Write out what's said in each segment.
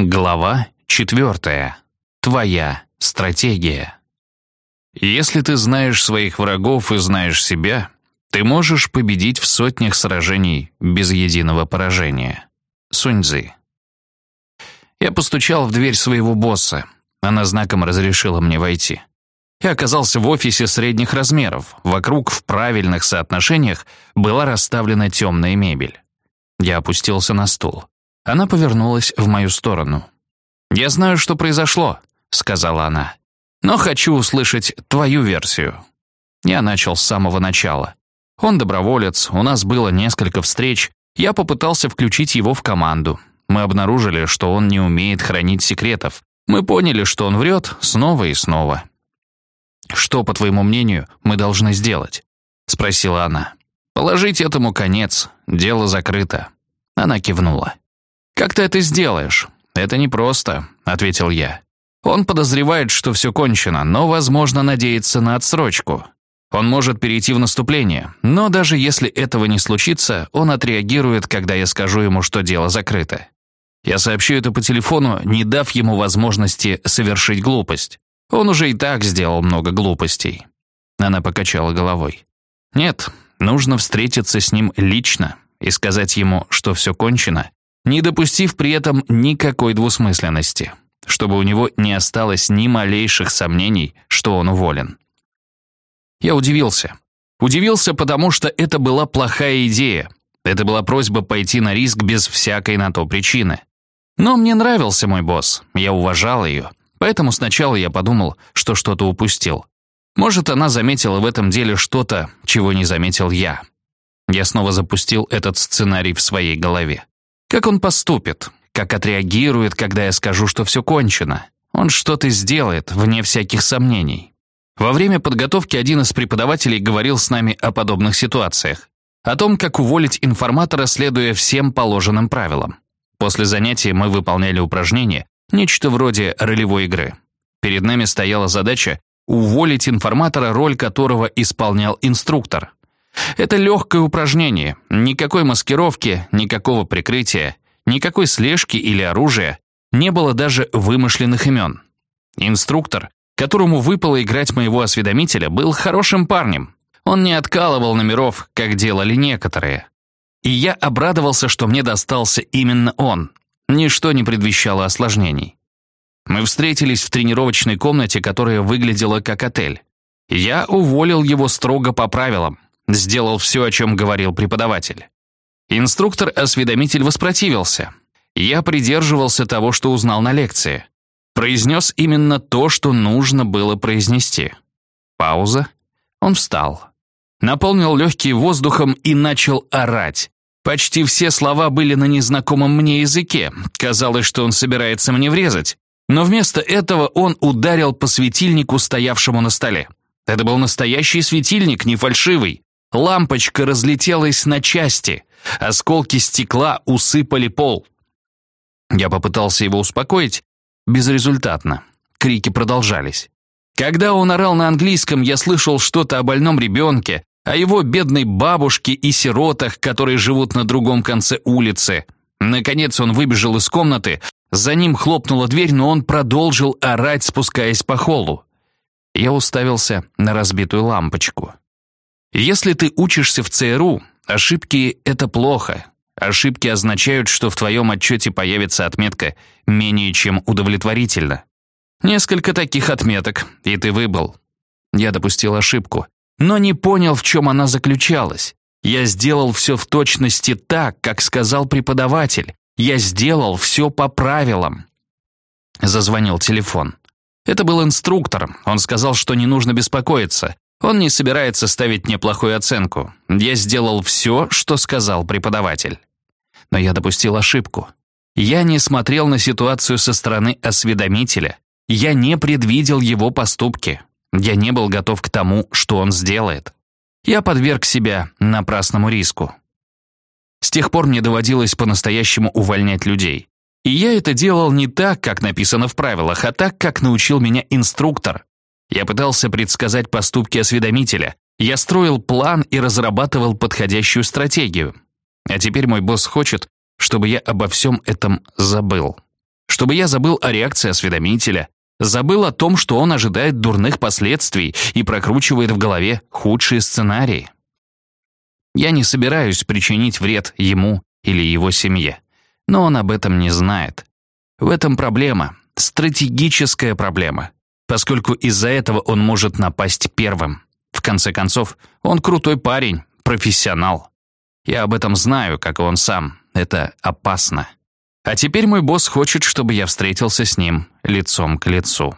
Глава четвертая. Твоя стратегия. Если ты знаешь своих врагов и знаешь себя, ты можешь победить в сотнях сражений без единого поражения. Суньцзы. Я постучал в дверь своего босса. Она знаком разрешила мне войти. Я оказался в офисе средних размеров. Вокруг в правильных соотношениях была расставлена темная мебель. Я опустился на стул. Она повернулась в мою сторону. «Я знаю, что произошло», — сказала она. «Но хочу услышать твою версию». Я начал с самого начала. Он доброволец, у нас было несколько встреч. Я попытался включить его в команду. Мы обнаружили, что он не умеет хранить секретов. Мы поняли, что он врет снова и снова. «Что, по твоему мнению, мы должны сделать?» — спросила она. «Положить этому конец. Дело закрыто». Она кивнула. «Как ты это сделаешь?» «Это непросто», — ответил я. «Он подозревает, что все кончено, но, возможно, надеется на отсрочку. Он может перейти в наступление, но даже если этого не случится, он отреагирует, когда я скажу ему, что дело закрыто. Я сообщу это по телефону, не дав ему возможности совершить глупость. Он уже и так сделал много глупостей». Она покачала головой. «Нет, нужно встретиться с ним лично и сказать ему, что все кончено, не допустив при этом никакой двусмысленности, чтобы у него не осталось ни малейших сомнений, что он уволен. Я удивился. Удивился, потому что это была плохая идея. Это была просьба пойти на риск без всякой на то причины. Но мне нравился мой босс, я уважал ее, поэтому сначала я подумал, что что-то упустил. Может, она заметила в этом деле что-то, чего не заметил я. Я снова запустил этот сценарий в своей голове. Как он поступит? Как отреагирует, когда я скажу, что все кончено? Он что-то сделает, вне всяких сомнений. Во время подготовки один из преподавателей говорил с нами о подобных ситуациях. О том, как уволить информатора, следуя всем положенным правилам. После занятия мы выполняли упражнение, нечто вроде ролевой игры. Перед нами стояла задача уволить информатора, роль которого исполнял инструктор. Это легкое упражнение, никакой маскировки, никакого прикрытия, никакой слежки или оружия, не было даже вымышленных имен. Инструктор, которому выпало играть моего осведомителя, был хорошим парнем. Он не откалывал номеров, как делали некоторые. И я обрадовался, что мне достался именно он. Ничто не предвещало осложнений. Мы встретились в тренировочной комнате, которая выглядела как отель. Я уволил его строго по правилам, Сделал все, о чем говорил преподаватель. Инструктор-осведомитель воспротивился. Я придерживался того, что узнал на лекции. Произнес именно то, что нужно было произнести. Пауза. Он встал. Наполнил легкие воздухом и начал орать. Почти все слова были на незнакомом мне языке. Казалось, что он собирается мне врезать. Но вместо этого он ударил по светильнику, стоявшему на столе. Это был настоящий светильник, не фальшивый. Лампочка разлетелась на части. Осколки стекла усыпали пол. Я попытался его успокоить. Безрезультатно. Крики продолжались. Когда он орал на английском, я слышал что-то о больном ребенке, о его бедной бабушке и сиротах, которые живут на другом конце улицы. Наконец он выбежал из комнаты, за ним хлопнула дверь, но он продолжил орать, спускаясь по холлу. Я уставился на разбитую лампочку. Если ты учишься в ЦРУ, ошибки — это плохо. Ошибки означают, что в твоем отчете появится отметка «менее чем удовлетворительно». Несколько таких отметок, и ты выбыл. Я допустил ошибку, но не понял, в чем она заключалась. Я сделал все в точности так, как сказал преподаватель. Я сделал все по правилам. Зазвонил телефон. Это был инструктор. Он сказал, что не нужно беспокоиться. Он не собирается ставить мне плохую оценку. Я сделал все, что сказал преподаватель. Но я допустил ошибку. Я не смотрел на ситуацию со стороны осведомителя. Я не предвидел его поступки. Я не был готов к тому, что он сделает. Я подверг себя напрасному риску. С тех пор мне доводилось по-настоящему увольнять людей. И я это делал не так, как написано в правилах, а так, как научил меня инструктор, я пытался предсказать поступки осведомителя. Я строил план и разрабатывал подходящую стратегию. А теперь мой босс хочет, чтобы я обо всем этом забыл. Чтобы я забыл о реакции осведомителя, забыл о том, что он ожидает дурных последствий и прокручивает в голове худшие сценарии. Я не собираюсь причинить вред ему или его семье, но он об этом не знает. В этом проблема, стратегическая проблема, поскольку из-за этого он может напасть первым. В конце концов, он крутой парень, профессионал. Я об этом знаю, как и он сам. Это опасно. А теперь мой босс хочет, чтобы я встретился с ним лицом к лицу.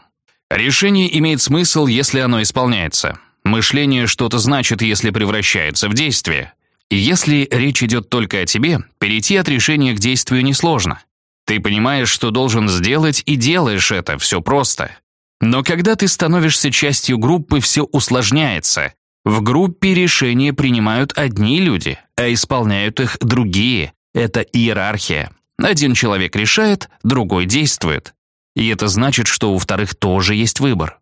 Решение имеет смысл, если оно исполняется. Мышление что-то значит, если превращается в действие. И если речь идет только о тебе, перейти от решения к действию несложно. Ты понимаешь, что должен сделать, и делаешь это, все просто. Но когда ты становишься частью группы, все усложняется. В группе решения принимают одни люди, а исполняют их другие. Это иерархия. Один человек решает, другой действует. И это значит, что у вторых тоже есть выбор.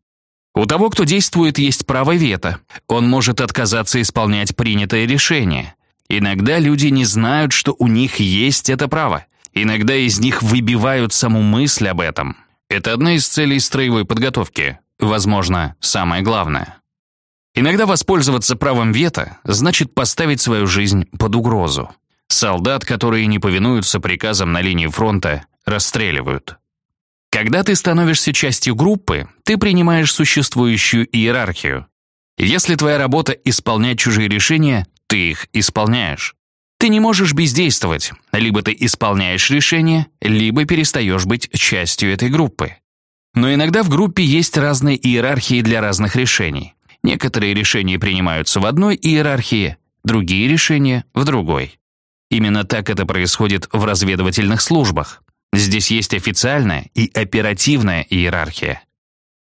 У того, кто действует, есть право вето. Он может отказаться исполнять принятое решение. Иногда люди не знают, что у них есть это право. Иногда из них выбивают саму мысль об этом. Это одна из целей строевой подготовки. Возможно, самое главное. Иногда воспользоваться правом вето значит поставить свою жизнь под угрозу. Солдат, которые не повинуются приказам на линии фронта, расстреливают. Когда ты становишься частью группы, ты принимаешь существующую иерархию. Если твоя работа исполнять чужие решения, ты их исполняешь. Ты не можешь бездействовать. Либо ты исполняешь решения, либо перестаешь быть частью этой группы. Но иногда в группе есть разные иерархии для разных решений. Некоторые решения принимаются в одной иерархии, другие решения — в другой. Именно так это происходит в разведывательных службах. Здесь есть официальная и оперативная иерархия.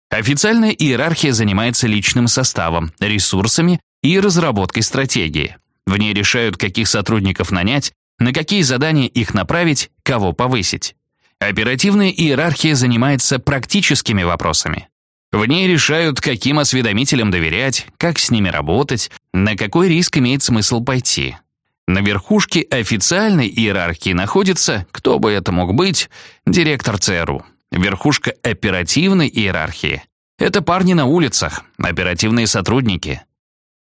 Официальная иерархия занимается личным составом, ресурсами и разработкой стратегии. В ней решают, каких сотрудников нанять, на какие задания их направить, кого повысить. Оперативная иерархия занимается практическими вопросами. В ней решают, каким осведомителям доверять, как с ними работать, на какой риск имеет смысл пойти. На верхушке официальной иерархии находится, кто бы это мог быть, директор ЦРУ. Верхушка оперативной иерархии — это парни на улицах, оперативные сотрудники.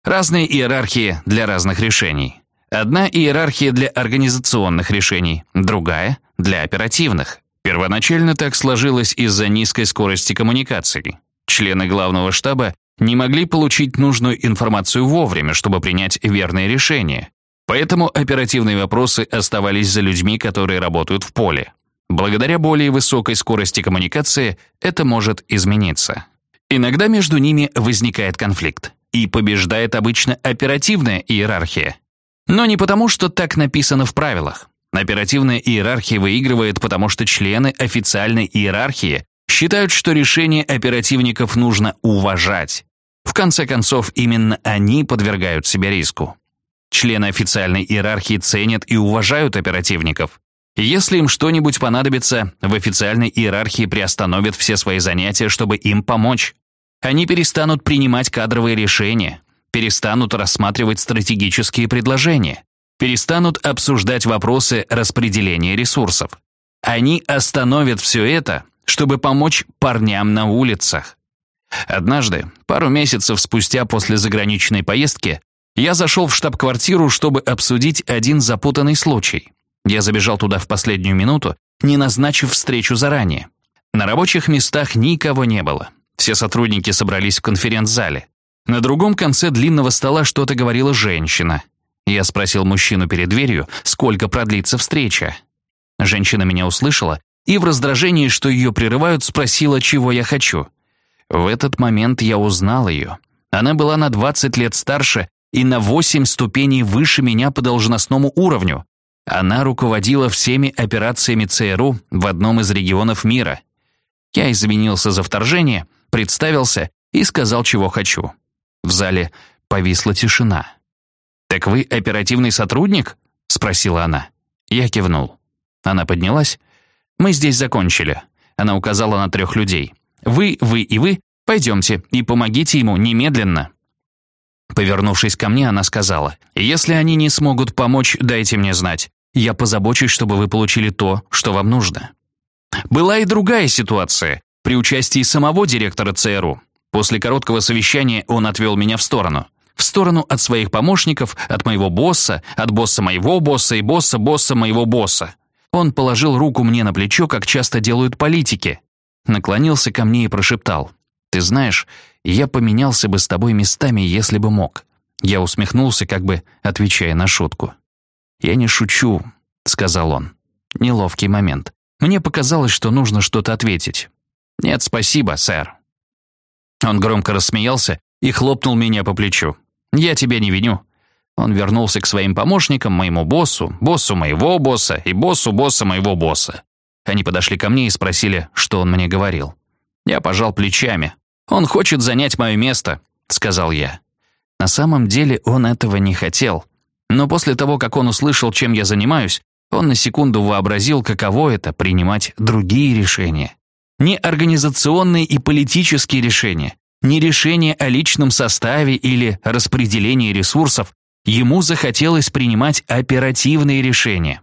Разные иерархии для разных решений. Одна иерархия для организационных решений, другая — для оперативных. Первоначально так сложилось из-за низкой скорости коммуникаций. Члены главного штаба не могли получить нужную информацию вовремя, чтобы принять верное решение. Поэтому оперативные вопросы оставались за людьми, которые работают в поле. Благодаря более высокой скорости коммуникации это может измениться. Иногда между ними возникает конфликт, и побеждает обычно оперативная иерархия. Но не потому, что так написано в правилах. Оперативная иерархия выигрывает, потому что члены официальной иерархии считают, что решение оперативников нужно уважать. В конце концов, именно они подвергают себя риску. Члены официальной иерархии ценят и уважают оперативников. Если им что-нибудь понадобится, в официальной иерархии приостановят все свои занятия, чтобы им помочь. Они перестанут принимать кадровые решения, перестанут рассматривать стратегические предложения, перестанут обсуждать вопросы распределения ресурсов. Они остановят все это, чтобы помочь парням на улицах. Однажды, пару месяцев спустя после заграничной поездки, я зашел в штаб-квартиру, чтобы обсудить один запутанный случай. Я забежал туда в последнюю минуту, не назначив встречу заранее. На рабочих местах никого не было. Все сотрудники собрались в конференц-зале. На другом конце длинного стола что-то говорила женщина. Я спросил мужчину перед дверью, сколько продлится встреча. Женщина меня услышала и в раздражении, что ее прерывают, спросила, чего я хочу. В этот момент я узнал ее. Она была на 20 лет старше и на восемь ступеней выше меня по должностному уровню. Она руководила всеми операциями ЦРУ в одном из регионов мира. Я извинился за вторжение, представился и сказал, чего хочу. В зале повисла тишина. «Так вы оперативный сотрудник?» — спросила она. Я кивнул. Она поднялась. «Мы здесь закончили». Она указала на трех людей. «Вы, вы и вы, пойдемте и помогите ему немедленно». Повернувшись ко мне, она сказала, «Если они не смогут помочь, дайте мне знать. Я позабочусь, чтобы вы получили то, что вам нужно». Была и другая ситуация, при участии самого директора ЦРУ. После короткого совещания он отвел меня в сторону. В сторону от своих помощников, от моего босса, от босса моего босса и босса босса моего босса. Он положил руку мне на плечо, как часто делают политики. Наклонился ко мне и прошептал. «Ты знаешь, я поменялся бы с тобой местами, если бы мог». Я усмехнулся, как бы отвечая на шутку. «Я не шучу», — сказал он. Неловкий момент. Мне показалось, что нужно что-то ответить. «Нет, спасибо, сэр». Он громко рассмеялся и хлопнул меня по плечу. «Я тебя не виню». Он вернулся к своим помощникам, моему боссу, боссу моего босса и боссу босса моего босса. Они подошли ко мне и спросили, что он мне говорил. Я пожал плечами. «Он хочет занять мое место», — сказал я. На самом деле он этого не хотел. Но после того, как он услышал, чем я занимаюсь, он на секунду вообразил, каково это — принимать другие решения. Не организационные и политические решения, не решения о личном составе или распределении ресурсов. Ему захотелось принимать оперативные решения.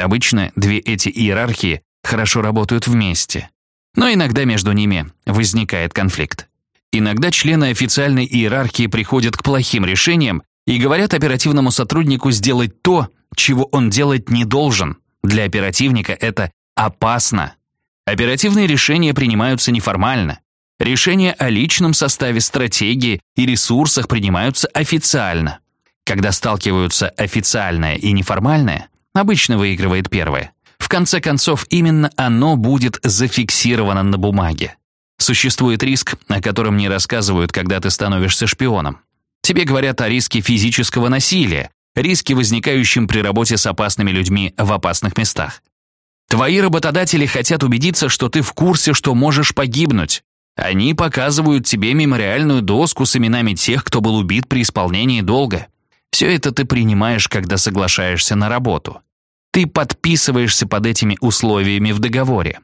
Обычно две эти иерархии хорошо работают вместе. Но иногда между ними возникает конфликт. Иногда члены официальной иерархии приходят к плохим решениям и говорят оперативному сотруднику сделать то, чего он делать не должен. Для оперативника это опасно. Оперативные решения принимаются неформально. Решения о личном составе стратегии и ресурсах принимаются официально. Когда сталкиваются официальное и неформальное, обычно выигрывает первое. В конце концов, именно оно будет зафиксировано на бумаге. Существует риск, о котором не рассказывают, когда ты становишься шпионом. Тебе говорят о риске физического насилия, риске, возникающем при работе с опасными людьми в опасных местах. Твои работодатели хотят убедиться, что ты в курсе, что можешь погибнуть. Они показывают тебе мемориальную доску с именами тех, кто был убит при исполнении долга. Все это ты принимаешь, когда соглашаешься на работу. Ты подписываешься под этими условиями в договоре.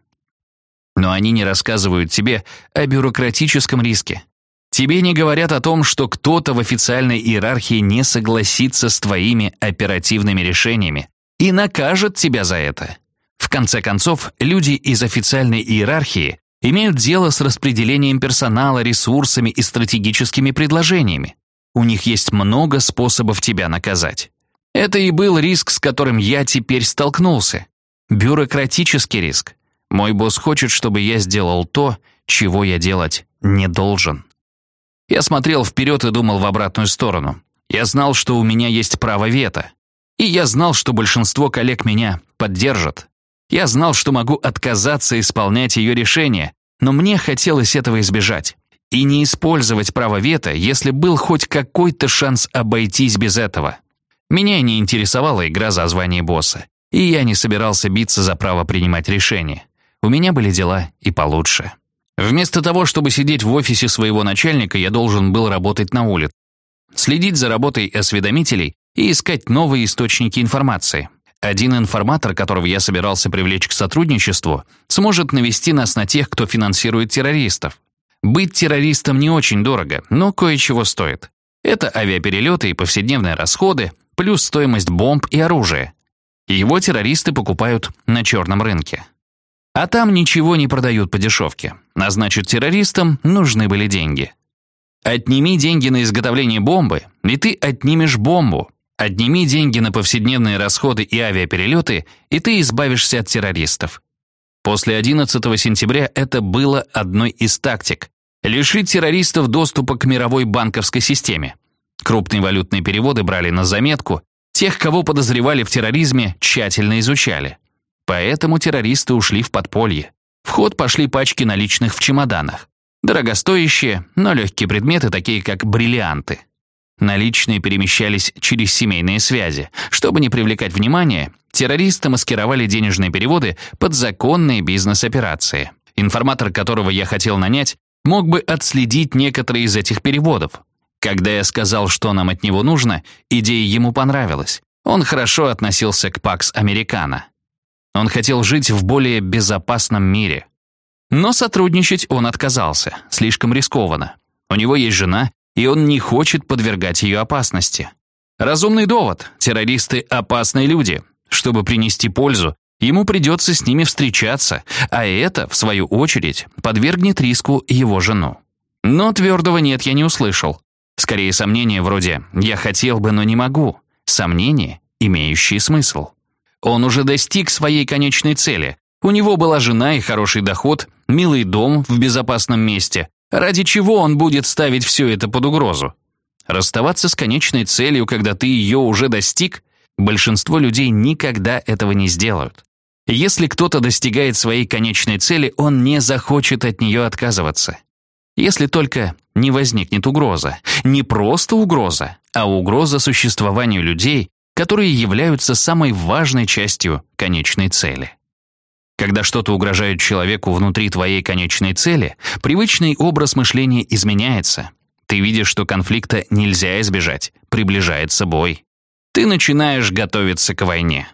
Но они не рассказывают тебе о бюрократическом риске. Тебе не говорят о том, что кто-то в официальной иерархии не согласится с твоими оперативными решениями и накажет тебя за это. В конце концов, люди из официальной иерархии имеют дело с распределением персонала, ресурсами и стратегическими предложениями. У них есть много способов тебя наказать. Это и был риск, с которым я теперь столкнулся. Бюрократический риск. Мой босс хочет, чтобы я сделал то, чего я делать не должен. Я смотрел вперед и думал в обратную сторону. Я знал, что у меня есть право вето. И я знал, что большинство коллег меня поддержат. Я знал, что могу отказаться исполнять ее решение, но мне хотелось этого избежать. И не использовать право вето, если был хоть какой-то шанс обойтись без этого. Меня не интересовала игра за звание босса, и я не собирался биться за право принимать решения. У меня были дела и получше. Вместо того, чтобы сидеть в офисе своего начальника, я должен был работать на улице, следить за работой осведомителей и искать новые источники информации. Один информатор, которого я собирался привлечь к сотрудничеству, сможет навести нас на тех, кто финансирует террористов. Быть террористом не очень дорого, но кое-чего стоит. Это авиаперелеты и повседневные расходы, плюс стоимость бомб и оружия. Его террористы покупают на черном рынке. А там ничего не продают по дешевке. А значит, террористам нужны были деньги. Отними деньги на изготовление бомбы, и ты отнимешь бомбу. Отними деньги на повседневные расходы и авиаперелеты, и ты избавишься от террористов. После 11 сентября это было одной из тактик – лишить террористов доступа к мировой банковской системе. Крупные валютные переводы брали на заметку, тех, кого подозревали в терроризме, тщательно изучали. Поэтому террористы ушли в подполье. В ход пошли пачки наличных в чемоданах. Дорогостоящие, но легкие предметы, такие как бриллианты. Наличные перемещались через семейные связи. Чтобы не привлекать внимания, террористы маскировали денежные переводы под законные бизнес-операции. Информатор, которого я хотел нанять, мог бы отследить некоторые из этих переводов. Когда я сказал, что нам от него нужно, идея ему понравилась. Он хорошо относился к Пакс Американо. Он хотел жить в более безопасном мире. Но сотрудничать он отказался, слишком рискованно. У него есть жена, и он не хочет подвергать ее опасности. Разумный довод. Террористы – опасные люди. Чтобы принести пользу, Ему придется с ними встречаться, а это, в свою очередь, подвергнет риску его жену. Но твердого «нет» я не услышал. Скорее, сомнения вроде «я хотел бы, но не могу». Сомнения, имеющие смысл. Он уже достиг своей конечной цели. У него была жена и хороший доход, милый дом в безопасном месте. Ради чего он будет ставить все это под угрозу? Расставаться с конечной целью, когда ты ее уже достиг, большинство людей никогда этого не сделают. Если кто-то достигает своей конечной цели, он не захочет от нее отказываться. Если только не возникнет угроза. Не просто угроза, а угроза существованию людей, которые являются самой важной частью конечной цели. Когда что-то угрожает человеку внутри твоей конечной цели, привычный образ мышления изменяется. Ты видишь, что конфликта нельзя избежать, приближается бой. Ты начинаешь готовиться к войне.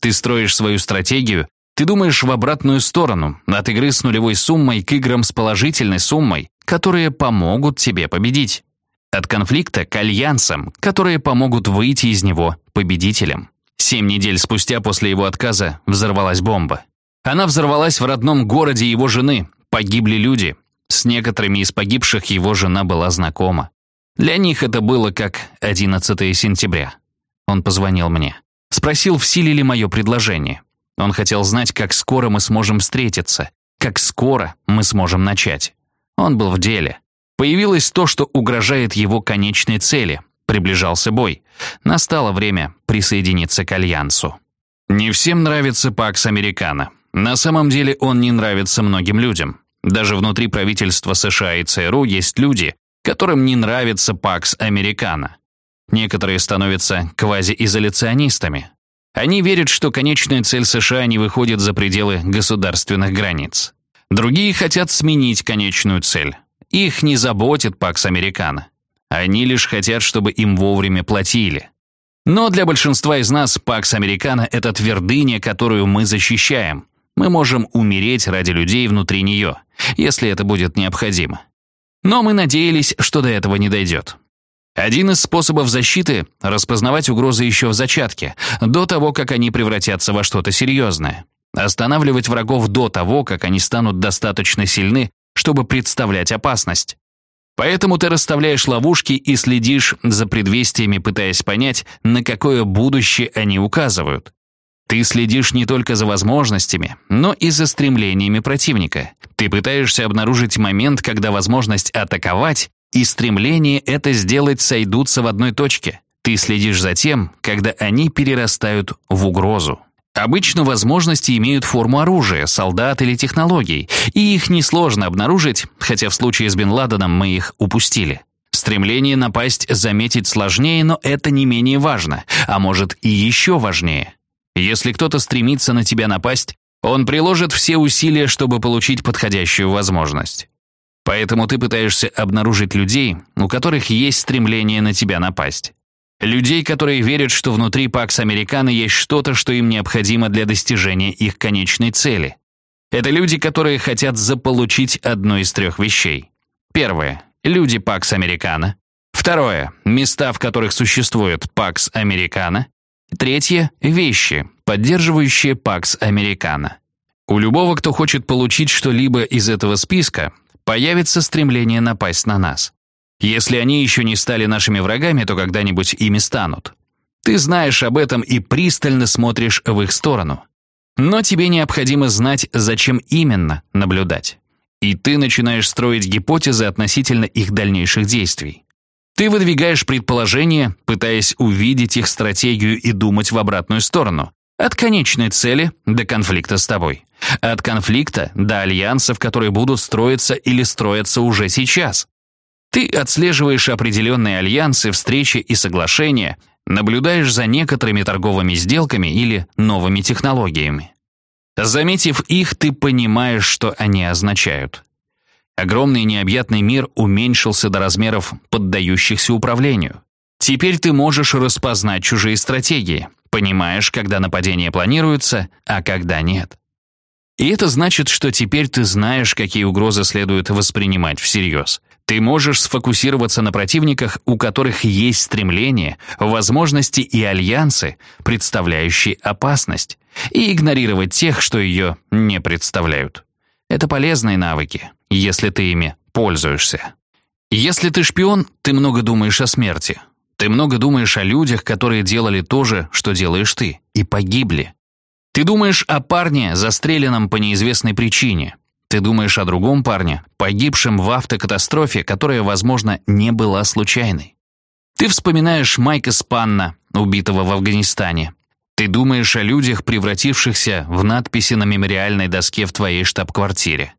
Ты строишь свою стратегию, ты думаешь в обратную сторону, от игры с нулевой суммой к играм с положительной суммой, которые помогут тебе победить. От конфликта к альянсам, которые помогут выйти из него победителем. Семь недель спустя после его отказа взорвалась бомба. Она взорвалась в родном городе его жены. Погибли люди. С некоторыми из погибших его жена была знакома. Для них это было как 11 сентября. Он позвонил мне. Спросил, в силе ли мое предложение. Он хотел знать, как скоро мы сможем встретиться, как скоро мы сможем начать. Он был в деле. Появилось то, что угрожает его конечной цели. Приближался бой. Настало время присоединиться к Альянсу. Не всем нравится Пакс Американо. На самом деле он не нравится многим людям. Даже внутри правительства США и ЦРУ есть люди, которым не нравится Пакс Американо. Некоторые становятся квазиизоляционистами. Они верят, что конечная цель США не выходит за пределы государственных границ. Другие хотят сменить конечную цель. Их не заботит Пакс Американо. Они лишь хотят, чтобы им вовремя платили. Но для большинства из нас Пакс Американо – это твердыня, которую мы защищаем. Мы можем умереть ради людей внутри нее, если это будет необходимо. Но мы надеялись, что до этого не дойдет. Один из способов защиты – распознавать угрозы еще в зачатке, до того, как они превратятся во что-то серьезное. Останавливать врагов до того, как они станут достаточно сильны, чтобы представлять опасность. Поэтому ты расставляешь ловушки и следишь за предвестиями, пытаясь понять, на какое будущее они указывают. Ты следишь не только за возможностями, но и за стремлениями противника. Ты пытаешься обнаружить момент, когда возможность атаковать и стремление это сделать сойдутся в одной точке. Ты следишь за тем, когда они перерастают в угрозу. Обычно возможности имеют форму оружия, солдат или технологий, и их несложно обнаружить, хотя в случае с Бен Ладеном мы их упустили. Стремление напасть заметить сложнее, но это не менее важно, а может и еще важнее. Если кто-то стремится на тебя напасть, он приложит все усилия, чтобы получить подходящую возможность. Поэтому ты пытаешься обнаружить людей, у которых есть стремление на тебя напасть. Людей, которые верят, что внутри Пакс Американо есть что-то, что им необходимо для достижения их конечной цели. Это люди, которые хотят заполучить одну из трех вещей. Первое – люди Пакс Американо. Второе – места, в которых существует Пакс Американо. Третье – вещи, поддерживающие Пакс Американо. У любого, кто хочет получить что-либо из этого списка, появится стремление напасть на нас. Если они еще не стали нашими врагами, то когда-нибудь ими станут. Ты знаешь об этом и пристально смотришь в их сторону. Но тебе необходимо знать, зачем именно наблюдать. И ты начинаешь строить гипотезы относительно их дальнейших действий. Ты выдвигаешь предположения, пытаясь увидеть их стратегию и думать в обратную сторону. От конечной цели до конфликта с тобой. От конфликта до альянсов, которые будут строиться или строятся уже сейчас. Ты отслеживаешь определенные альянсы, встречи и соглашения, наблюдаешь за некоторыми торговыми сделками или новыми технологиями. Заметив их, ты понимаешь, что они означают. Огромный необъятный мир уменьшился до размеров, поддающихся управлению. Теперь ты можешь распознать чужие стратегии, понимаешь, когда нападение планируется, а когда нет. И это значит, что теперь ты знаешь, какие угрозы следует воспринимать всерьез. Ты можешь сфокусироваться на противниках, у которых есть стремления, возможности и альянсы, представляющие опасность, и игнорировать тех, что ее не представляют. Это полезные навыки, если ты ими пользуешься. Если ты шпион, ты много думаешь о смерти. Ты много думаешь о людях, которые делали то же, что делаешь ты, и погибли. Ты думаешь о парне, застреленном по неизвестной причине. Ты думаешь о другом парне, погибшем в автокатастрофе, которая, возможно, не была случайной. Ты вспоминаешь Майка Спанна, убитого в Афганистане. Ты думаешь о людях, превратившихся в надписи на мемориальной доске в твоей штаб-квартире.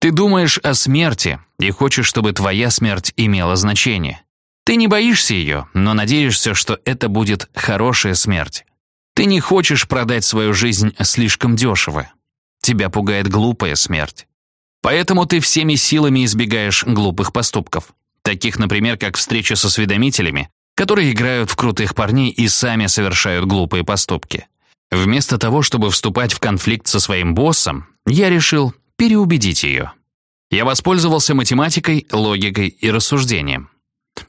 Ты думаешь о смерти и хочешь, чтобы твоя смерть имела значение. Ты не боишься ее, но надеешься, что это будет хорошая смерть. Ты не хочешь продать свою жизнь слишком дешево. Тебя пугает глупая смерть. Поэтому ты всеми силами избегаешь глупых поступков. Таких, например, как встреча со осведомителями, которые играют в крутых парней и сами совершают глупые поступки. Вместо того, чтобы вступать в конфликт со своим боссом, я решил переубедить ее. Я воспользовался математикой, логикой и рассуждением.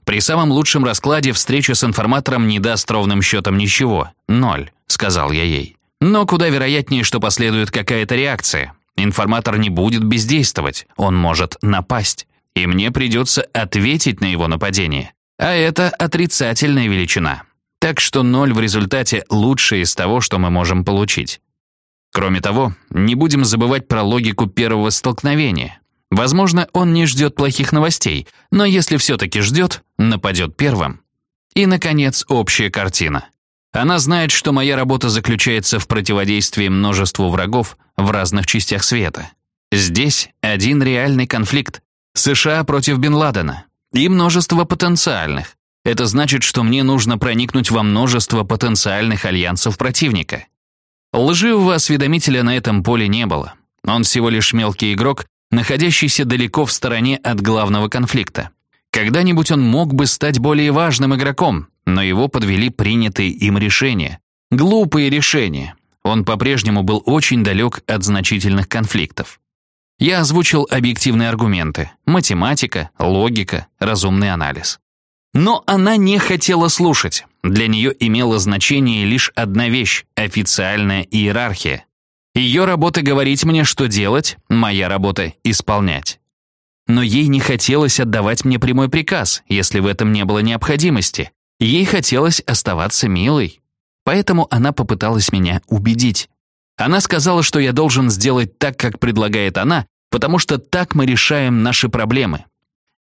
При самом лучшем раскладе встреча с информатором не даст ровным счетом ничего. Ноль, сказал я ей. Но куда вероятнее, что последует какая-то реакция. Информатор не будет бездействовать, он может напасть. И мне придется ответить на его нападение. А это отрицательная величина. Так что ноль в результате лучшее из того, что мы можем получить. Кроме того, не будем забывать про логику первого столкновения. Возможно, он не ждет плохих новостей, но если все-таки ждет, нападет первым. И, наконец, общая картина. Она знает, что моя работа заключается в противодействии множеству врагов в разных частях света. Здесь один реальный конфликт. США против Бен Ладена. И множество потенциальных. Это значит, что мне нужно проникнуть во множество потенциальных альянсов противника. Лживого осведомителя на этом поле не было. Он всего лишь мелкий игрок, находящийся далеко в стороне от главного конфликта. Когда-нибудь он мог бы стать более важным игроком, но его подвели принятые им решения. Глупые решения. Он по-прежнему был очень далек от значительных конфликтов. Я озвучил объективные аргументы. Математика, логика, разумный анализ. Но она не хотела слушать. Для нее имела значение лишь одна вещь – официальная иерархия. Ее работа говорить мне, что делать, моя работа – исполнять. Но ей не хотелось отдавать мне прямой приказ, если в этом не было необходимости. Ей хотелось оставаться милой. Поэтому она попыталась меня убедить. Она сказала, что я должен сделать так, как предлагает она, потому что так мы решаем наши проблемы.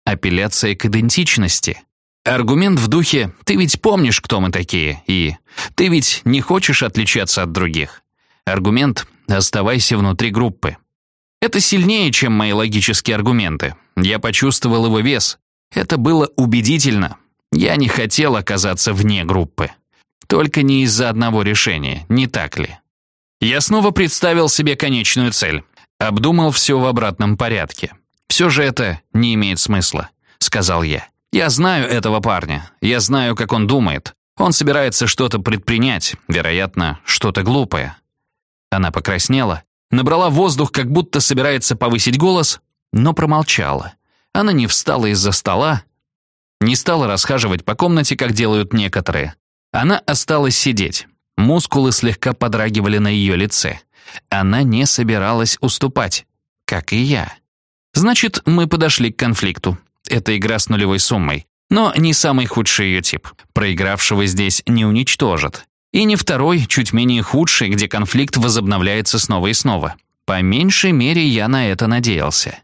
Апелляция к идентичности. Аргумент в духе «ты ведь помнишь, кто мы такие» и «ты ведь не хочешь отличаться от других». Аргумент Оставайся внутри группы. Это сильнее, чем мои логические аргументы. Я почувствовал его вес. Это было убедительно. Я не хотел оказаться вне группы. Только не из-за одного решения, не так ли? Я снова представил себе конечную цель. Обдумал все в обратном порядке. «Все же это не имеет смысла», — сказал я. «Я знаю этого парня. Я знаю, как он думает. Он собирается что-то предпринять, вероятно, что-то глупое. Она покраснела, набрала воздух, как будто собирается повысить голос, но промолчала. Она не встала из-за стола, не стала расхаживать по комнате, как делают некоторые. Она осталась сидеть. Мускулы слегка подрагивали на ее лице. Она не собиралась уступать, как и я. Значит, мы подошли к конфликту. Это игра с нулевой суммой. Но не самый худший ее тип. Проигравшего здесь не уничтожат. И не второй, чуть менее худший, где конфликт возобновляется снова и снова. По меньшей мере, я на это надеялся.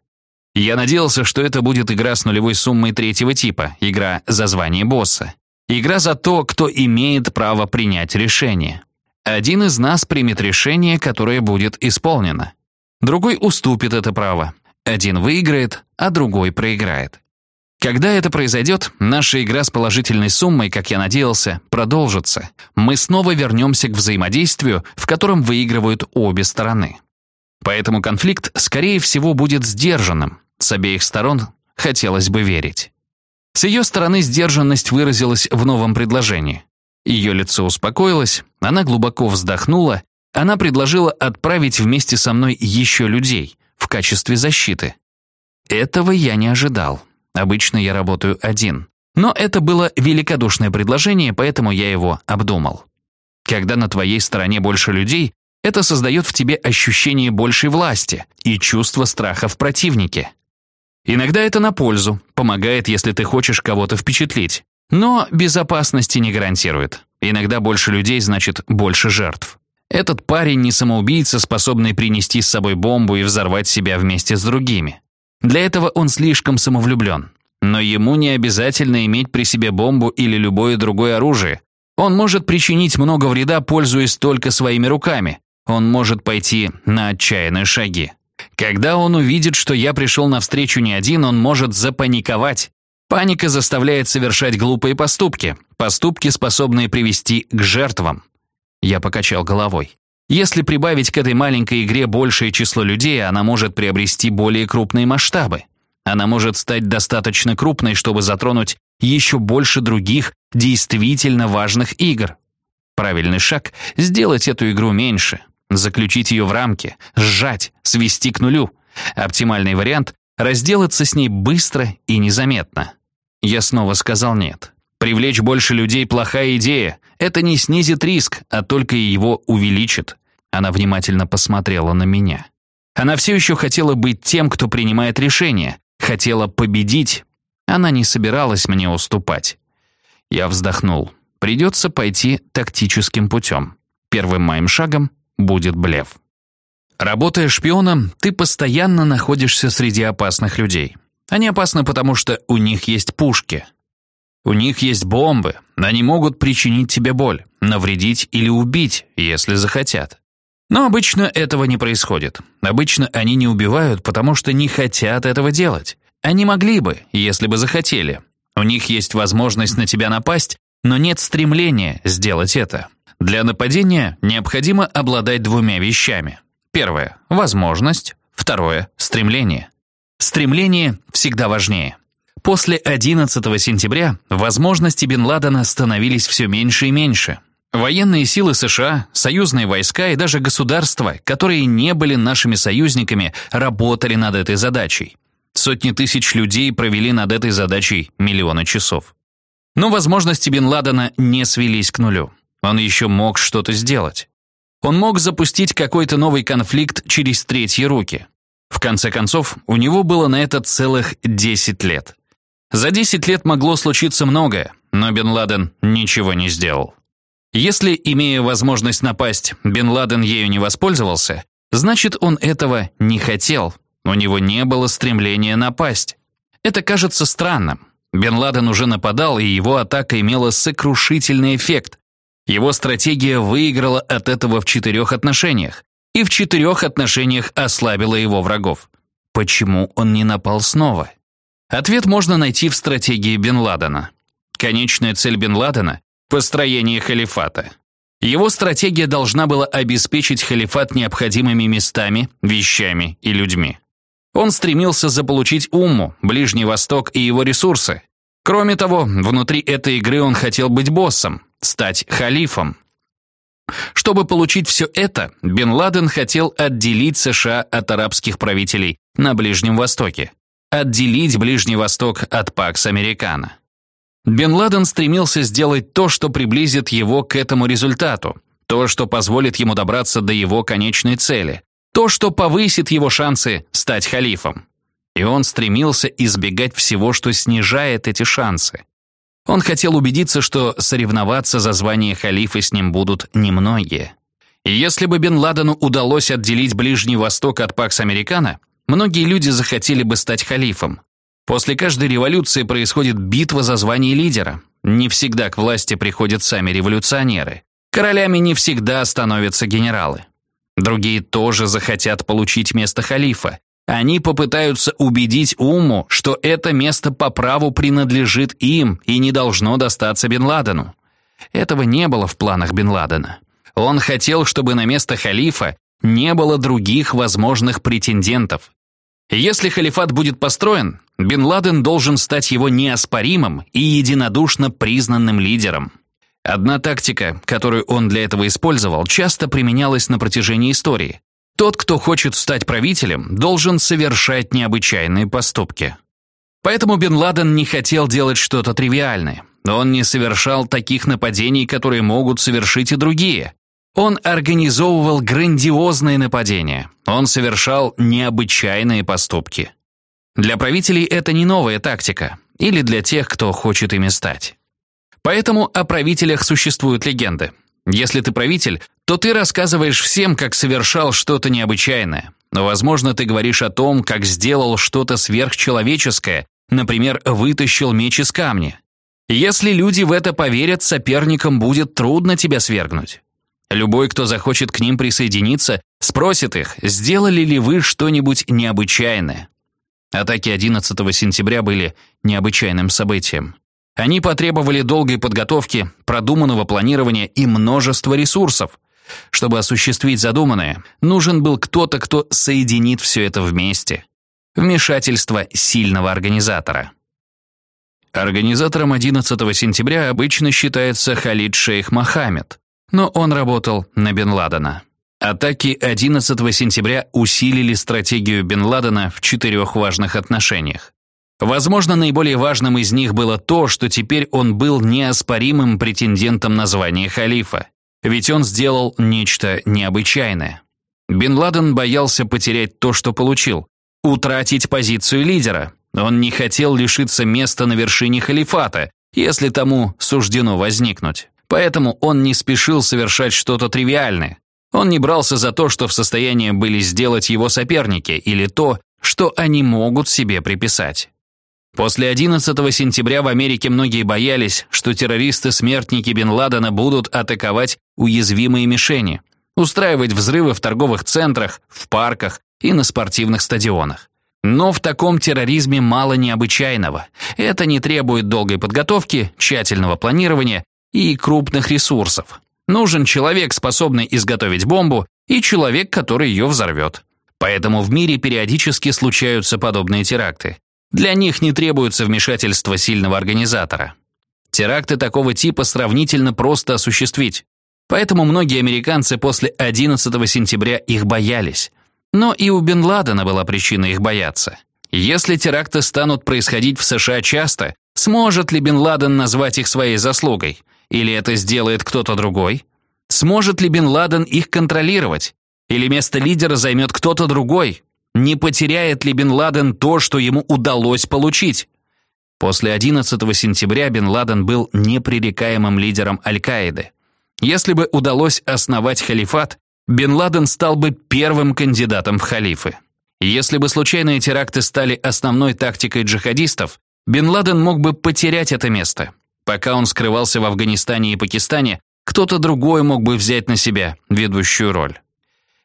Я надеялся, что это будет игра с нулевой суммой третьего типа, игра за звание босса. Игра за то, кто имеет право принять решение. Один из нас примет решение, которое будет исполнено. Другой уступит это право. Один выиграет, а другой проиграет. Когда это произойдет, наша игра с положительной суммой, как я надеялся, продолжится. Мы снова вернемся к взаимодействию, в котором выигрывают обе стороны. Поэтому конфликт, скорее всего, будет сдержанным. С обеих сторон хотелось бы верить. С ее стороны сдержанность выразилась в новом предложении. Ее лицо успокоилось, она глубоко вздохнула, она предложила отправить вместе со мной еще людей в качестве защиты. Этого я не ожидал. Обычно я работаю один. Но это было великодушное предложение, поэтому я его обдумал. Когда на твоей стороне больше людей, это создает в тебе ощущение большей власти и чувство страха в противнике. Иногда это на пользу, помогает, если ты хочешь кого-то впечатлить. Но безопасности не гарантирует. Иногда больше людей значит больше жертв. Этот парень не самоубийца, способный принести с собой бомбу и взорвать себя вместе с другими. Для этого он слишком самовлюблен. Но ему не обязательно иметь при себе бомбу или любое другое оружие. Он может причинить много вреда, пользуясь только своими руками. Он может пойти на отчаянные шаги. Когда он увидит, что я пришел навстречу не один, он может запаниковать. Паника заставляет совершать глупые поступки, поступки, способные привести к жертвам. Я покачал головой. Если прибавить к этой маленькой игре большее число людей, она может приобрести более крупные масштабы. Она может стать достаточно крупной, чтобы затронуть еще больше других действительно важных игр. Правильный шаг — сделать эту игру меньше, заключить ее в рамки, сжать, свести к нулю. Оптимальный вариант — разделаться с ней быстро и незаметно. Я снова сказал «нет». Привлечь больше людей – плохая идея. Это не снизит риск, а только его увеличит. Она внимательно посмотрела на меня. Она все еще хотела быть тем, кто принимает решения. Хотела победить. Она не собиралась мне уступать. Я вздохнул. Придется пойти тактическим путем. Первым моим шагом будет блеф. Работая шпионом, ты постоянно находишься среди опасных людей. Они опасны, потому что у них есть пушки. У них есть бомбы, они могут причинить тебе боль, навредить или убить, если захотят. Но обычно этого не происходит. Обычно они не убивают, потому что не хотят этого делать. Они могли бы, если бы захотели. У них есть возможность на тебя напасть, но нет стремления сделать это. Для нападения необходимо обладать двумя вещами. Первое – возможность. Второе – стремление. Стремление всегда важнее. После 11 сентября возможности Бен Ладена становились все меньше и меньше. Военные силы США, союзные войска и даже государства, которые не были нашими союзниками, работали над этой задачей. Сотни тысяч людей провели над этой задачей миллионы часов. Но возможности Бен Ладена не свелись к нулю. Он еще мог что-то сделать. Он мог запустить какой-то новый конфликт через третьи руки. В конце концов, у него было на это целых 10 лет. За 10 лет могло случиться многое, но Бен Ладен ничего не сделал. Если, имея возможность напасть, Бен Ладен ею не воспользовался, значит, он этого не хотел. У него не было стремления напасть. Это кажется странным. Бен Ладен уже нападал, и его атака имела сокрушительный эффект. Его стратегия выиграла от этого в четырех отношениях и в четырех отношениях ослабила его врагов. Почему он не напал снова? Ответ можно найти в стратегии Бен Ладена. Конечная цель Бен Ладена – построение халифата. Его стратегия должна была обеспечить халифат необходимыми местами, вещами и людьми. Он стремился заполучить Умму, Ближний Восток и его ресурсы. Кроме того, внутри этой игры он хотел быть боссом, стать халифом. Чтобы получить все это, Бен Ладен хотел отделить США от арабских правителей на Ближнем Востоке, отделить Ближний Восток от Пакс Американо. Бен Ладен стремился сделать то, что приблизит его к этому результату, то, что позволит ему добраться до его конечной цели, то, что повысит его шансы стать халифом. И он стремился избегать всего, что снижает эти шансы. Он хотел убедиться, что соревноваться за звание халифа с ним будут немногие. Если бы Бен Ладену удалось отделить Ближний Восток от Пакс Американо, многие люди захотели бы стать халифом. После каждой революции происходит битва за звание лидера. Не всегда к власти приходят сами революционеры. Королями не всегда становятся генералы. Другие тоже захотят получить место халифа, они попытаются убедить Уму, что это место по праву принадлежит им и не должно достаться Бен Ладену. Этого не было в планах Бен Ладена. Он хотел, чтобы на место халифа не было других возможных претендентов. Если халифат будет построен, Бен Ладен должен стать его неоспоримым и единодушно признанным лидером. Одна тактика, которую он для этого использовал, часто применялась на протяжении истории. Тот, кто хочет стать правителем, должен совершать необычайные поступки. Поэтому Бен Ладен не хотел делать что-то тривиальное. Он не совершал таких нападений, которые могут совершить и другие. Он организовывал грандиозные нападения. Он совершал необычайные поступки. Для правителей это не новая тактика, или для тех, кто хочет ими стать. Поэтому о правителях существуют легенды. Если ты правитель, то ты рассказываешь всем, как совершал что-то необычайное. Но, возможно, ты говоришь о том, как сделал что-то сверхчеловеческое, например, вытащил меч из камня. Если люди в это поверят, соперникам будет трудно тебя свергнуть. Любой, кто захочет к ним присоединиться, спросит их, сделали ли вы что-нибудь необычайное. Атаки 11 сентября были необычайным событием. Они потребовали долгой подготовки, продуманного планирования и множества ресурсов. Чтобы осуществить задуманное, нужен был кто-то, кто соединит все это вместе. Вмешательство сильного организатора. Организатором 11 сентября обычно считается Халид Шейх Мохаммед, но он работал на Бен Ладена. Атаки 11 сентября усилили стратегию Бен Ладена в четырех важных отношениях. Возможно, наиболее важным из них было то, что теперь он был неоспоримым претендентом на звание халифа. Ведь он сделал нечто необычайное. Бен Ладен боялся потерять то, что получил, утратить позицию лидера. Он не хотел лишиться места на вершине халифата, если тому суждено возникнуть. Поэтому он не спешил совершать что-то тривиальное. Он не брался за то, что в состоянии были сделать его соперники, или то, что они могут себе приписать. После 11 сентября в Америке многие боялись, что террористы-смертники Бен Ладена будут атаковать уязвимые мишени, устраивать взрывы в торговых центрах, в парках и на спортивных стадионах. Но в таком терроризме мало необычайного. Это не требует долгой подготовки, тщательного планирования и крупных ресурсов. Нужен человек, способный изготовить бомбу, и человек, который ее взорвет. Поэтому в мире периодически случаются подобные теракты. Для них не требуется вмешательство сильного организатора. Теракты такого типа сравнительно просто осуществить. Поэтому многие американцы после 11 сентября их боялись. Но и у Бен Ладена была причина их бояться. Если теракты станут происходить в США часто, сможет ли Бен Ладен назвать их своей заслугой? Или это сделает кто-то другой? Сможет ли Бен Ладен их контролировать? Или место лидера займет кто-то другой? Не потеряет ли Бен Ладен то, что ему удалось получить? После 11 сентября Бен Ладен был непререкаемым лидером Аль-Каиды. Если бы удалось основать халифат, Бен Ладен стал бы первым кандидатом в халифы. Если бы случайные теракты стали основной тактикой джихадистов, Бен Ладен мог бы потерять это место. Пока он скрывался в Афганистане и Пакистане, кто-то другой мог бы взять на себя ведущую роль.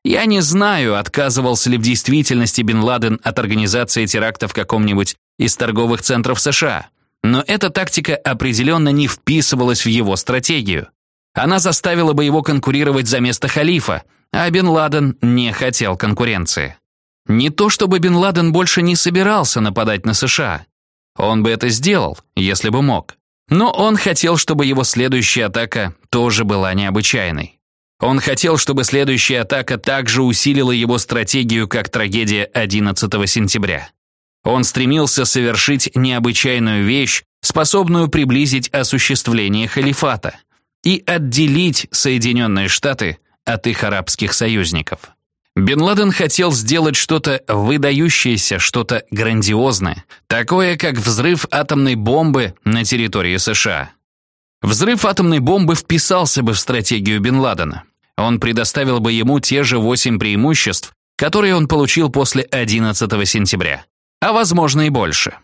Я не знаю, отказывался ли в действительности Бен Ладен от организации теракта в каком-нибудь из торговых центров США, но эта тактика определенно не вписывалась в его стратегию. Она заставила бы его конкурировать за место халифа, а Бен Ладен не хотел конкуренции. Не то чтобы Бен Ладен больше не собирался нападать на США. Он бы это сделал, если бы мог. Но он хотел, чтобы его следующая атака тоже была необычайной. Он хотел, чтобы следующая атака также усилила его стратегию, как трагедия 11 сентября. Он стремился совершить необычайную вещь, способную приблизить осуществление халифата и отделить Соединенные Штаты от их арабских союзников. Бен Ладен хотел сделать что-то выдающееся, что-то грандиозное, такое, как взрыв атомной бомбы на территории США. Взрыв атомной бомбы вписался бы в стратегию Бен Ладена. Он предоставил бы ему те же восемь преимуществ, которые он получил после 11 сентября. А возможно и больше.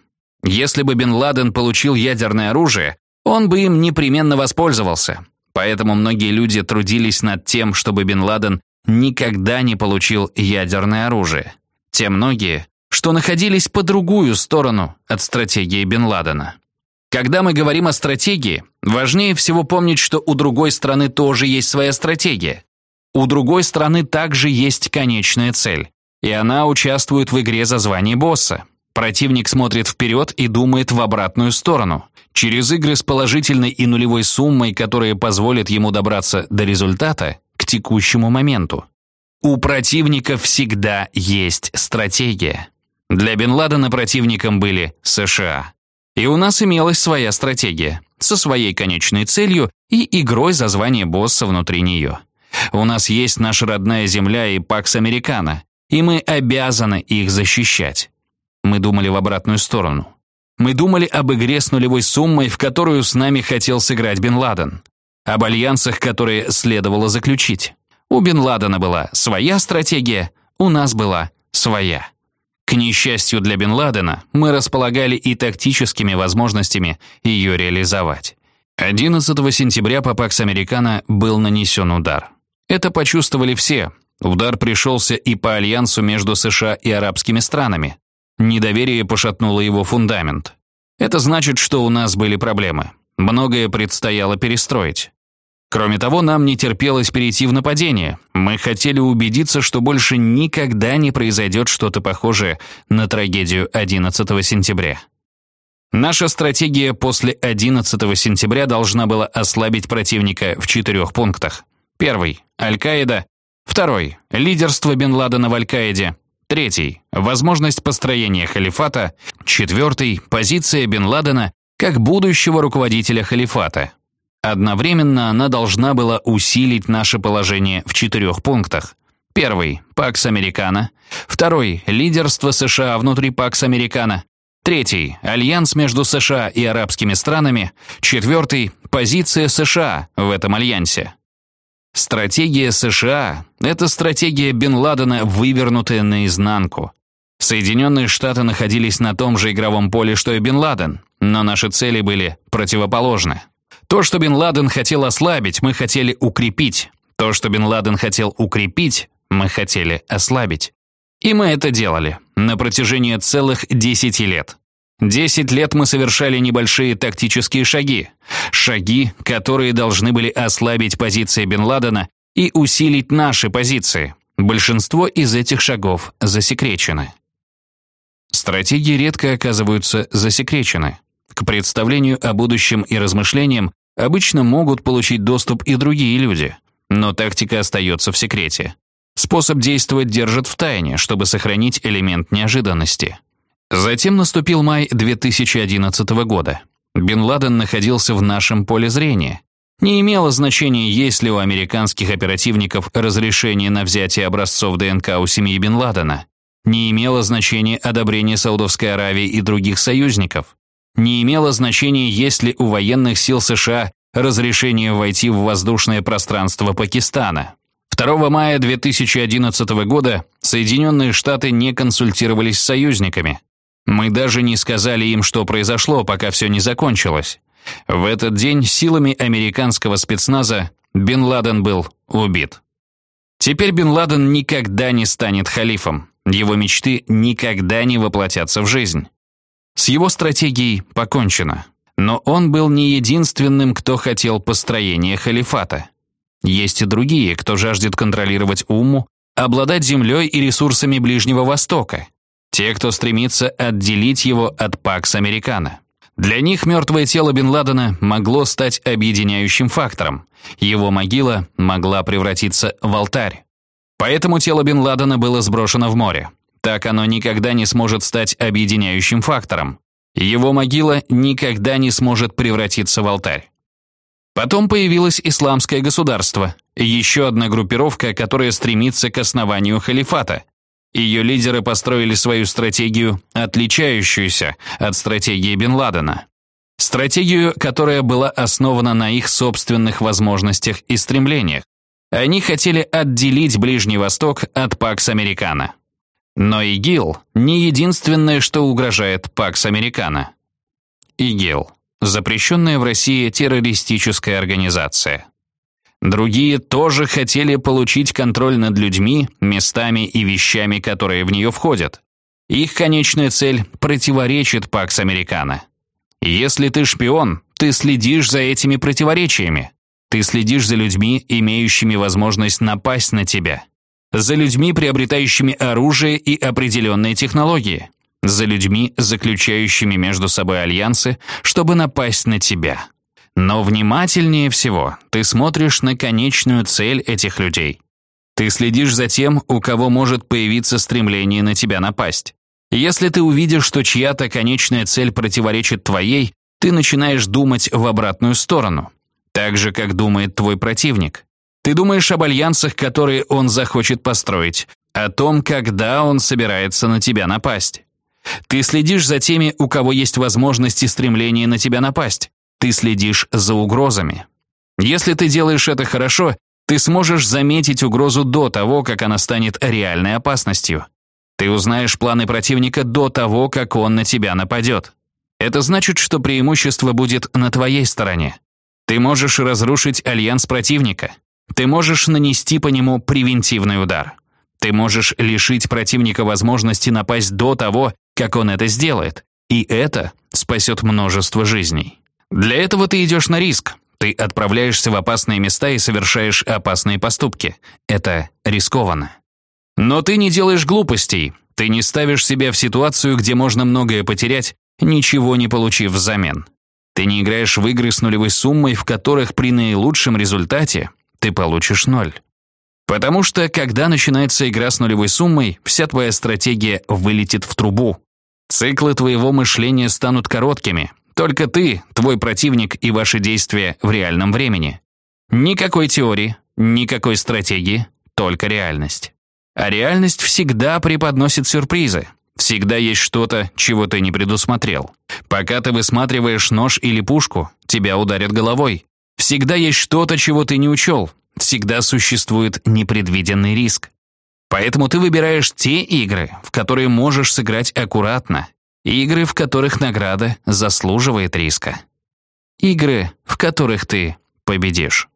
Если бы Бен Ладен получил ядерное оружие, он бы им непременно воспользовался. Поэтому многие люди трудились над тем, чтобы Бен Ладен никогда не получил ядерное оружие. Те многие, что находились по другую сторону от стратегии Бен Ладена. Когда мы говорим о стратегии, важнее всего помнить, что у другой страны тоже есть своя стратегия. У другой страны также есть конечная цель, и она участвует в игре за звание босса. Противник смотрит вперед и думает в обратную сторону. Через игры с положительной и нулевой суммой, которые позволят ему добраться до результата, к текущему моменту. У противника всегда есть стратегия. Для Бен Ладена противником были США. И у нас имелась своя стратегия, со своей конечной целью и игрой за звание босса внутри нее. У нас есть наша родная земля и Пакс Американо, и мы обязаны их защищать. Мы думали в обратную сторону. Мы думали об игре с нулевой суммой, в которую с нами хотел сыграть Бен Ладен. Об альянсах, которые следовало заключить. У Бен Ладена была своя стратегия, у нас была своя. К несчастью для Бен Ладена, мы располагали и тактическими возможностями ее реализовать. 11 сентября по Пакс Американо был нанесен удар. Это почувствовали все. Удар пришелся и по альянсу между США и арабскими странами. Недоверие пошатнуло его фундамент. Это значит, что у нас были проблемы. Многое предстояло перестроить. Кроме того, нам не терпелось перейти в нападение. Мы хотели убедиться, что больше никогда не произойдет что-то похожее на трагедию 11 сентября. Наша стратегия после 11 сентября должна была ослабить противника в четырех пунктах. Первый – Аль-Каида. Второй – лидерство Бен Ладена в Аль-Каиде. Третий – возможность построения халифата. Четвертый – позиция Бен Ладена как будущего руководителя халифата. Одновременно она должна была усилить наше положение в четырех пунктах. Первый – Пакс Американо. Второй – лидерство США внутри Пакс Американо. Третий – альянс между США и арабскими странами. Четвертый – позиция США в этом альянсе. Стратегия США – это стратегия Бен Ладена, вывернутая наизнанку. Соединенные Штаты находились на том же игровом поле, что и Бен Ладен, но наши цели были противоположны. То, что Бен Ладен хотел ослабить, мы хотели укрепить. То, что Бен Ладен хотел укрепить, мы хотели ослабить. И мы это делали на протяжении целых 10 лет. 10 лет мы совершали небольшие тактические шаги. Шаги, которые должны были ослабить позиции Бен Ладена и усилить наши позиции. Большинство из этих шагов засекречены. Стратегии редко оказываются засекречены. К представлению о будущем и размышлениям Обычно могут получить доступ и другие люди, но тактика остается в секрете. Способ действовать держат в тайне, чтобы сохранить элемент неожиданности. Затем наступил май 2011 года. Бен Ладен находился в нашем поле зрения. Не имело значения, есть ли у американских оперативников разрешение на взятие образцов ДНК у семьи Бен Ладена. Не имело значения одобрение Саудовской Аравии и других союзников. Не имело значения, есть ли у военных сил США разрешение войти в воздушное пространство Пакистана. 2 мая 2011 года Соединенные Штаты не консультировались с союзниками. Мы даже не сказали им, что произошло, пока все не закончилось. В этот день силами американского спецназа Бен Ладен был убит. Теперь Бен Ладен никогда не станет халифом. Его мечты никогда не воплотятся в жизнь. С его стратегией покончено. Но он был не единственным, кто хотел построения халифата. Есть и другие, кто жаждет контролировать Умму, обладать землей и ресурсами Ближнего Востока. Те, кто стремится отделить его от Пакс Американо. Для них мертвое тело Бен Ладена могло стать объединяющим фактором. Его могила могла превратиться в алтарь. Поэтому тело Бен Ладена было сброшено в море. Так оно никогда не сможет стать объединяющим фактором. Его могила никогда не сможет превратиться в алтарь. Потом появилось исламское государство, еще одна группировка, которая стремится к основанию халифата. Ее лидеры построили свою стратегию, отличающуюся от стратегии Бен Ладена. Стратегию, которая была основана на их собственных возможностях и стремлениях. Они хотели отделить Ближний Восток от Пакс Американо. Но ИГИЛ не единственное, что угрожает Пакс Американо. ИГИЛ – запрещенная в России террористическая организация. Другие тоже хотели получить контроль над людьми, местами и вещами, которые в нее входят. Их конечная цель противоречит Пакс Американо. Если ты шпион, ты следишь за этими противоречиями. Ты следишь за людьми, имеющими возможность напасть на тебя за людьми, приобретающими оружие и определенные технологии, за людьми, заключающими между собой альянсы, чтобы напасть на тебя. Но внимательнее всего ты смотришь на конечную цель этих людей. Ты следишь за тем, у кого может появиться стремление на тебя напасть. Если ты увидишь, что чья-то конечная цель противоречит твоей, ты начинаешь думать в обратную сторону. Так же, как думает твой противник. Ты думаешь об альянсах, которые он захочет построить, о том, когда он собирается на тебя напасть. Ты следишь за теми, у кого есть возможность и стремление на тебя напасть. Ты следишь за угрозами. Если ты делаешь это хорошо, ты сможешь заметить угрозу до того, как она станет реальной опасностью. Ты узнаешь планы противника до того, как он на тебя нападет. Это значит, что преимущество будет на твоей стороне. Ты можешь разрушить альянс противника. Ты можешь нанести по нему превентивный удар. Ты можешь лишить противника возможности напасть до того, как он это сделает. И это спасет множество жизней. Для этого ты идешь на риск. Ты отправляешься в опасные места и совершаешь опасные поступки. Это рискованно. Но ты не делаешь глупостей. Ты не ставишь себя в ситуацию, где можно многое потерять, ничего не получив взамен. Ты не играешь в игры с нулевой суммой, в которых при наилучшем результате ты получишь ноль. Потому что, когда начинается игра с нулевой суммой, вся твоя стратегия вылетит в трубу. Циклы твоего мышления станут короткими. Только ты, твой противник и ваши действия в реальном времени. Никакой теории, никакой стратегии, только реальность. А реальность всегда преподносит сюрпризы. Всегда есть что-то, чего ты не предусмотрел. Пока ты высматриваешь нож или пушку, тебя ударят головой. Всегда есть что-то, чего ты не учел. Всегда существует непредвиденный риск. Поэтому ты выбираешь те игры, в которые можешь сыграть аккуратно. Игры, в которых награда заслуживает риска. Игры, в которых ты победишь.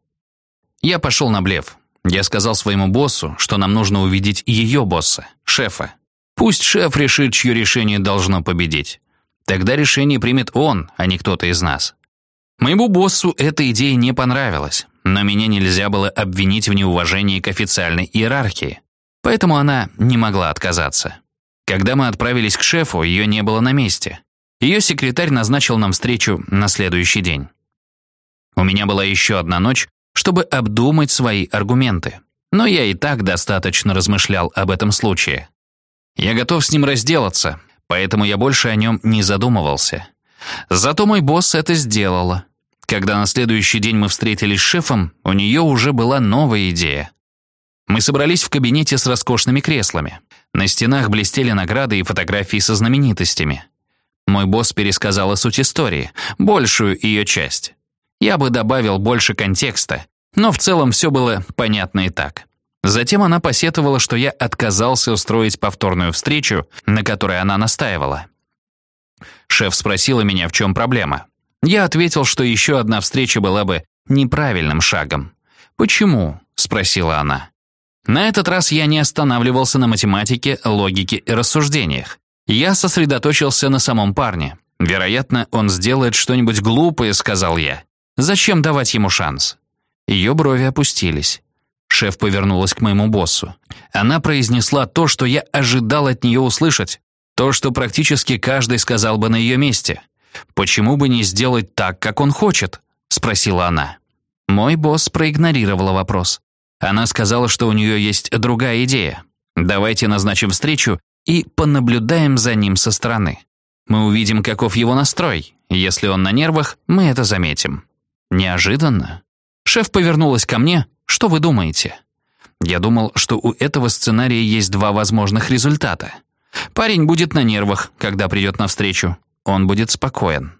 Я пошел на блеф. Я сказал своему боссу, что нам нужно увидеть ее босса, шефа. Пусть шеф решит, чье решение должно победить. Тогда решение примет он, а не кто-то из нас. Моему боссу эта идея не понравилась, но меня нельзя было обвинить в неуважении к официальной иерархии, поэтому она не могла отказаться. Когда мы отправились к шефу, ее не было на месте. Ее секретарь назначил нам встречу на следующий день. У меня была еще одна ночь, чтобы обдумать свои аргументы. Но я и так достаточно размышлял об этом случае. Я готов с ним разделаться, поэтому я больше о нем не задумывался. Зато мой босс это сделала. Когда на следующий день мы встретились с шефом, у нее уже была новая идея. Мы собрались в кабинете с роскошными креслами. На стенах блестели награды и фотографии со знаменитостями. Мой босс пересказала суть истории, большую ее часть. Я бы добавил больше контекста, но в целом все было понятно и так. Затем она посетовала, что я отказался устроить повторную встречу, на которой она настаивала. Шеф спросила меня, в чем проблема. Я ответил, что еще одна встреча была бы неправильным шагом. «Почему?» – спросила она. На этот раз я не останавливался на математике, логике и рассуждениях. Я сосредоточился на самом парне. «Вероятно, он сделает что-нибудь глупое», – сказал я. «Зачем давать ему шанс?» Ее брови опустились. Шеф повернулась к моему боссу. Она произнесла то, что я ожидал от нее услышать. То, что практически каждый сказал бы на ее месте. «Почему бы не сделать так, как он хочет?» – спросила она. Мой босс проигнорировала вопрос. Она сказала, что у нее есть другая идея. Давайте назначим встречу и понаблюдаем за ним со стороны. Мы увидим, каков его настрой. Если он на нервах, мы это заметим. Неожиданно. Шеф повернулась ко мне. Что вы думаете? Я думал, что у этого сценария есть два возможных результата. Парень будет на нервах, когда придет навстречу. Он будет спокоен.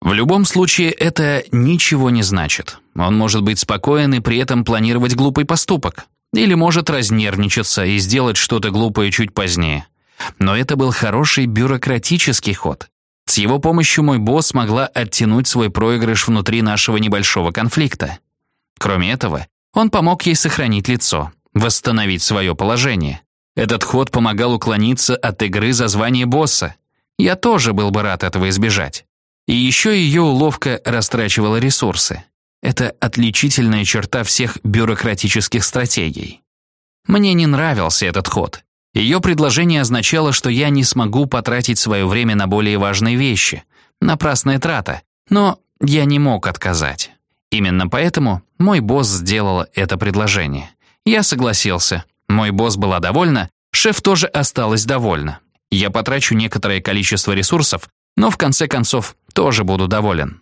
В любом случае, это ничего не значит. Он может быть спокоен и при этом планировать глупый поступок. Или может разнервничаться и сделать что-то глупое чуть позднее. Но это был хороший бюрократический ход. С его помощью мой босс смогла оттянуть свой проигрыш внутри нашего небольшого конфликта. Кроме этого, он помог ей сохранить лицо, восстановить свое положение. Этот ход помогал уклониться от игры за звание босса. Я тоже был бы рад этого избежать. И еще ее уловка растрачивала ресурсы. Это отличительная черта всех бюрократических стратегий. Мне не нравился этот ход. Ее предложение означало, что я не смогу потратить свое время на более важные вещи. Напрасная трата. Но я не мог отказать. Именно поэтому мой босс сделал это предложение. Я согласился. Мой босс была довольна, шеф тоже осталась довольна. Я потрачу некоторое количество ресурсов, но в конце концов тоже буду доволен.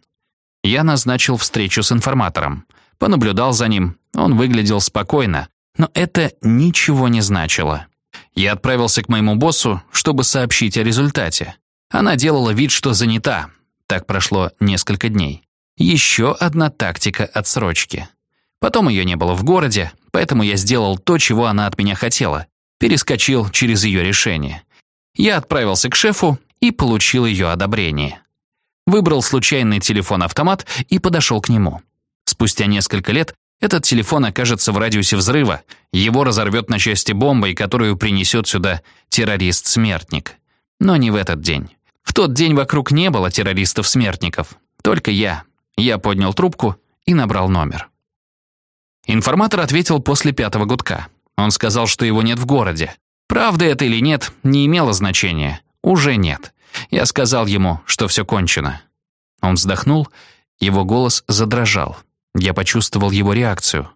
Я назначил встречу с информатором. Понаблюдал за ним. Он выглядел спокойно, но это ничего не значило. Я отправился к моему боссу, чтобы сообщить о результате. Она делала вид, что занята. Так прошло несколько дней. Еще одна тактика отсрочки. Потом ее не было в городе, поэтому я сделал то, чего она от меня хотела. Перескочил через ее решение. Я отправился к шефу и получил ее одобрение. Выбрал случайный телефон-автомат и подошел к нему. Спустя несколько лет этот телефон окажется в радиусе взрыва, его разорвет на части бомбой, которую принесет сюда террорист-смертник. Но не в этот день. В тот день вокруг не было террористов-смертников. Только я. Я поднял трубку и набрал номер. Информатор ответил после пятого гудка. Он сказал, что его нет в городе. Правда это или нет, не имело значения. Уже нет. Я сказал ему, что все кончено. Он вздохнул, его голос задрожал. Я почувствовал его реакцию.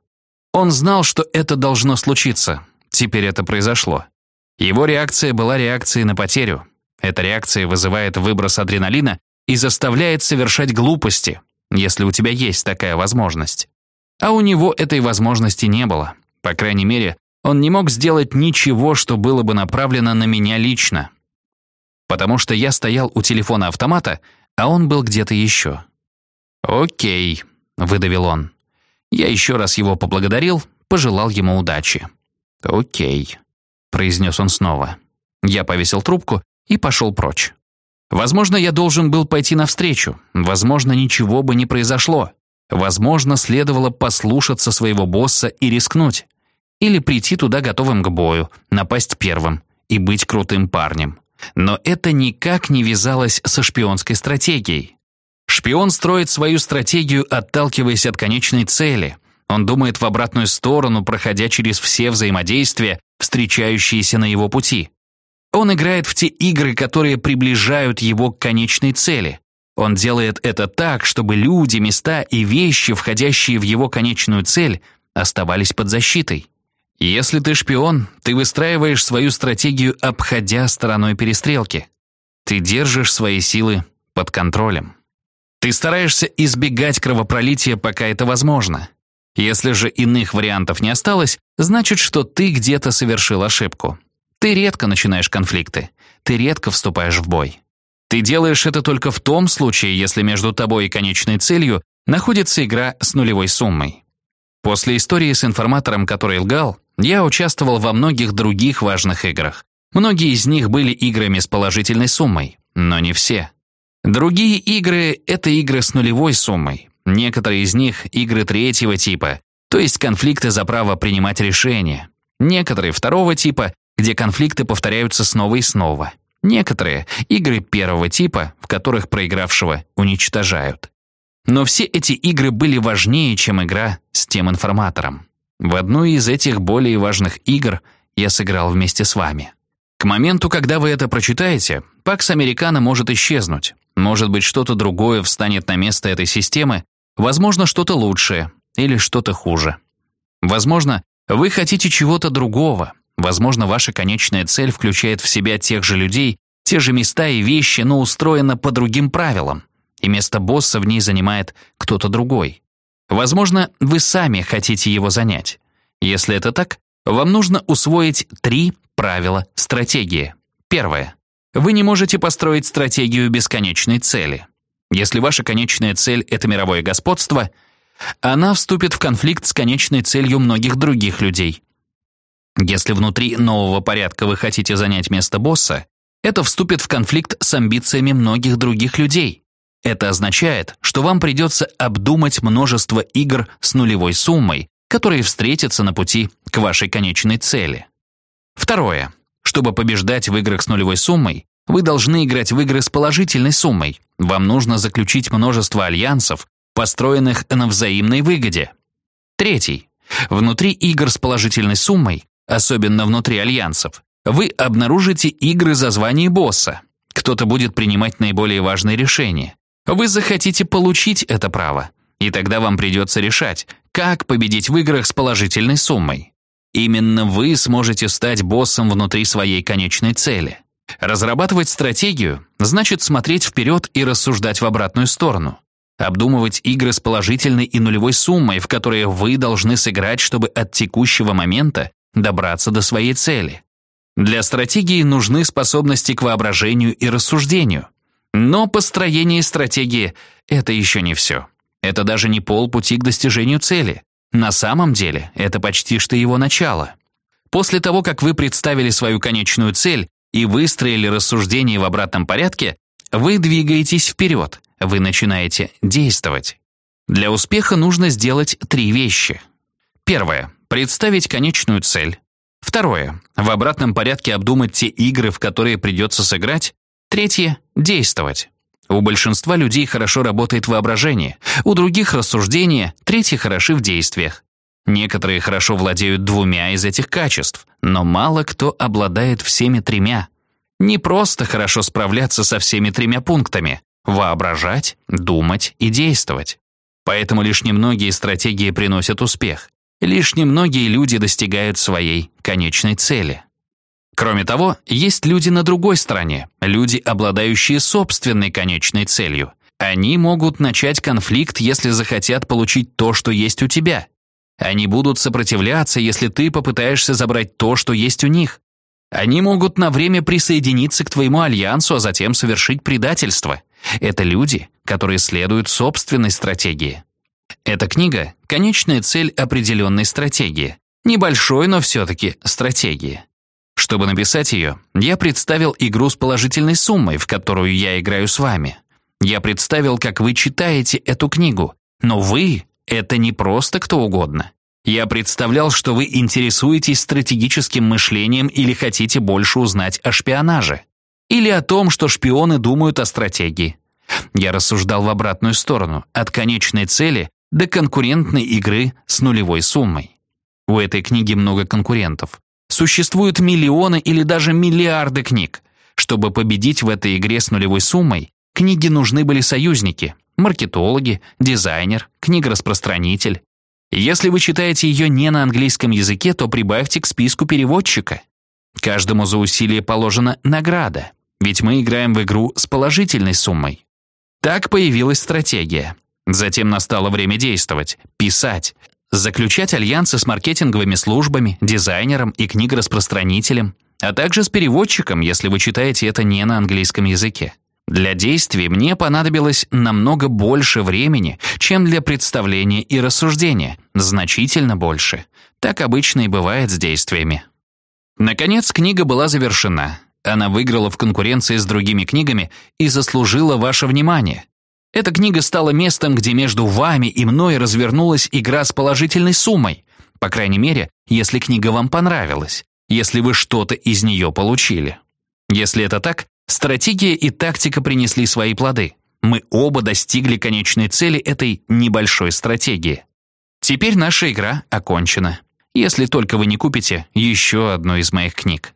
Он знал, что это должно случиться. Теперь это произошло. Его реакция была реакцией на потерю. Эта реакция вызывает выброс адреналина и заставляет совершать глупости, если у тебя есть такая возможность. А у него этой возможности не было. По крайней мере, он не мог сделать ничего, что было бы направлено на меня лично. Потому что я стоял у телефона автомата, а он был где-то еще. «Окей», — выдавил он. Я еще раз его поблагодарил, пожелал ему удачи. «Окей», — произнес он снова. Я повесил трубку и пошел прочь. Возможно, я должен был пойти навстречу. Возможно, ничего бы не произошло. Возможно, следовало послушаться своего босса и рискнуть. Или прийти туда готовым к бою, напасть первым и быть крутым парнем. Но это никак не вязалось со шпионской стратегией. Шпион строит свою стратегию, отталкиваясь от конечной цели. Он думает в обратную сторону, проходя через все взаимодействия, встречающиеся на его пути. Он играет в те игры, которые приближают его к конечной цели. Он делает это так, чтобы люди, места и вещи, входящие в его конечную цель, оставались под защитой. Если ты шпион, ты выстраиваешь свою стратегию, обходя стороной перестрелки. Ты держишь свои силы под контролем. Ты стараешься избегать кровопролития, пока это возможно. Если же иных вариантов не осталось, значит, что ты где-то совершил ошибку. Ты редко начинаешь конфликты. Ты редко вступаешь в бой. Ты делаешь это только в том случае, если между тобой и конечной целью находится игра с нулевой суммой. После истории с информатором, который лгал, я участвовал во многих других важных играх. Многие из них были играми с положительной суммой, но не все. Другие игры — это игры с нулевой суммой. Некоторые из них — игры третьего типа, то есть конфликты за право принимать решения. Некоторые второго типа, где конфликты повторяются снова и снова. Некоторые — игры первого типа, в которых проигравшего уничтожают. Но все эти игры были важнее, чем игра с тем информатором. В одной из этих более важных игр я сыграл вместе с вами. К моменту, когда вы это прочитаете, Пакс Американо может исчезнуть. Может быть, что-то другое встанет на место этой системы, возможно, что-то лучшее или что-то хуже. Возможно, вы хотите чего-то другого, Возможно, ваша конечная цель включает в себя тех же людей, те же места и вещи, но устроена по другим правилам, и место босса в ней занимает кто-то другой. Возможно, вы сами хотите его занять. Если это так, вам нужно усвоить три правила стратегии. Первое. Вы не можете построить стратегию бесконечной цели. Если ваша конечная цель — это мировое господство, она вступит в конфликт с конечной целью многих других людей. Если внутри нового порядка вы хотите занять место босса, это вступит в конфликт с амбициями многих других людей. Это означает, что вам придется обдумать множество игр с нулевой суммой, которые встретятся на пути к вашей конечной цели. Второе. Чтобы побеждать в играх с нулевой суммой, вы должны играть в игры с положительной суммой. Вам нужно заключить множество альянсов, построенных на взаимной выгоде. Третий. Внутри игр с положительной суммой особенно внутри альянсов, вы обнаружите игры за звание босса. Кто-то будет принимать наиболее важные решения. Вы захотите получить это право, и тогда вам придется решать, как победить в играх с положительной суммой. Именно вы сможете стать боссом внутри своей конечной цели. Разрабатывать стратегию значит смотреть вперед и рассуждать в обратную сторону. Обдумывать игры с положительной и нулевой суммой, в которые вы должны сыграть, чтобы от текущего момента добраться до своей цели. Для стратегии нужны способности к воображению и рассуждению. Но построение стратегии – это еще не все. Это даже не полпути к достижению цели. На самом деле, это почти что его начало. После того, как вы представили свою конечную цель и выстроили рассуждение в обратном порядке, вы двигаетесь вперед, вы начинаете действовать. Для успеха нужно сделать три вещи. Первое – представить конечную цель. Второе – в обратном порядке обдумать те игры, в которые придется сыграть. Третье – действовать. У большинства людей хорошо работает воображение, у других – рассуждение, третьи хороши в действиях. Некоторые хорошо владеют двумя из этих качеств, но мало кто обладает всеми тремя. Не просто хорошо справляться со всеми тремя пунктами – воображать, думать и действовать. Поэтому лишь немногие стратегии приносят успех. Лишь немногие люди достигают своей конечной цели. Кроме того, есть люди на другой стороне, люди, обладающие собственной конечной целью. Они могут начать конфликт, если захотят получить то, что есть у тебя. Они будут сопротивляться, если ты попытаешься забрать то, что есть у них. Они могут на время присоединиться к твоему альянсу, а затем совершить предательство. Это люди, которые следуют собственной стратегии. Эта книга – конечная цель определенной стратегии. Небольшой, но все-таки стратегии. Чтобы написать ее, я представил игру с положительной суммой, в которую я играю с вами. Я представил, как вы читаете эту книгу. Но вы – это не просто кто угодно. Я представлял, что вы интересуетесь стратегическим мышлением или хотите больше узнать о шпионаже. Или о том, что шпионы думают о стратегии. Я рассуждал в обратную сторону, от конечной цели до конкурентной игры с нулевой суммой. У этой книги много конкурентов. Существуют миллионы или даже миллиарды книг. Чтобы победить в этой игре с нулевой суммой, книги нужны были союзники, маркетологи, дизайнер, книгораспространитель. Если вы читаете ее не на английском языке, то прибавьте к списку переводчика. Каждому за усилие положена награда, ведь мы играем в игру с положительной суммой. Так появилась стратегия. Затем настало время действовать, писать, заключать альянсы с маркетинговыми службами, дизайнером и книгораспространителем, а также с переводчиком, если вы читаете это не на английском языке. Для действий мне понадобилось намного больше времени, чем для представления и рассуждения, значительно больше. Так обычно и бывает с действиями. Наконец, книга была завершена. Она выиграла в конкуренции с другими книгами и заслужила ваше внимание. Эта книга стала местом, где между вами и мной развернулась игра с положительной суммой. По крайней мере, если книга вам понравилась, если вы что-то из нее получили. Если это так, стратегия и тактика принесли свои плоды. Мы оба достигли конечной цели этой небольшой стратегии. Теперь наша игра окончена. Если только вы не купите еще одну из моих книг.